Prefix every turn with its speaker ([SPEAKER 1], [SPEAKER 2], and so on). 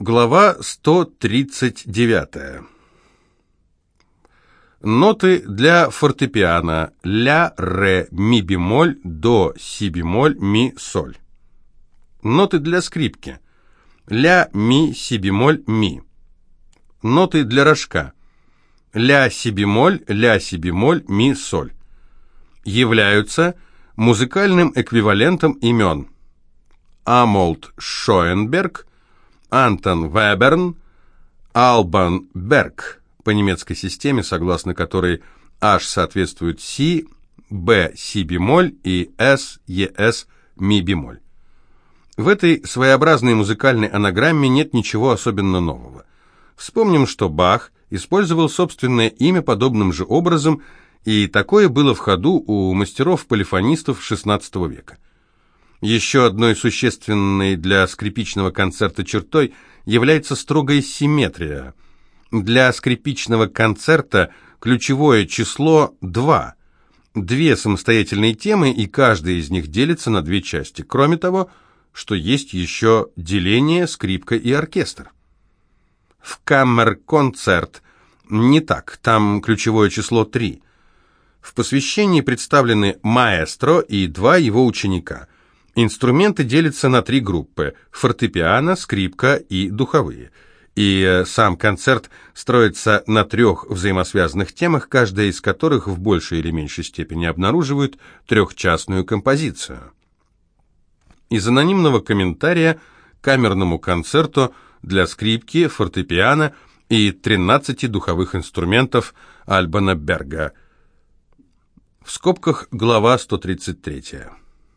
[SPEAKER 1] Глава 139. Ноты для фортепиано ля, ре, ми бемоль, до, си бемоль, ми, соль. Ноты для скрипки ля, ми, си бемоль, ми. Ноты для рожка ля, си бемоль, ля, си бемоль, ми, соль. Являются музыкальным эквивалентом имен Амолд Шоенберг, Антон Веберн, Албан Берг по немецкой системе, согласно которой H соответствует си, B си бемоль и S ES ми бемоль. В этой своеобразной музыкальной анаграмме нет ничего особенно нового. Вспомним, что Бах использовал собственное имя подобным же образом, и такое было в ходу у мастеров-полифонистов XVI века. Еще одной существенной для скрипичного концерта чертой является строгая симметрия. Для скрипичного концерта ключевое число 2. Две самостоятельные темы, и каждая из них делится на две части. Кроме того, что есть еще деление скрипка и оркестр. В каммер-концерт не так, там ключевое число 3. В посвящении представлены маэстро и два его ученика – Инструменты делятся на три группы – фортепиано, скрипка и духовые. И э, сам концерт строится на трех взаимосвязанных темах, каждая из которых в большей или меньшей степени обнаруживает трехчастную композицию. Из анонимного комментария камерному концерту для скрипки, фортепиано и 13 духовых инструментов Альбана Берга. В скобках глава 133.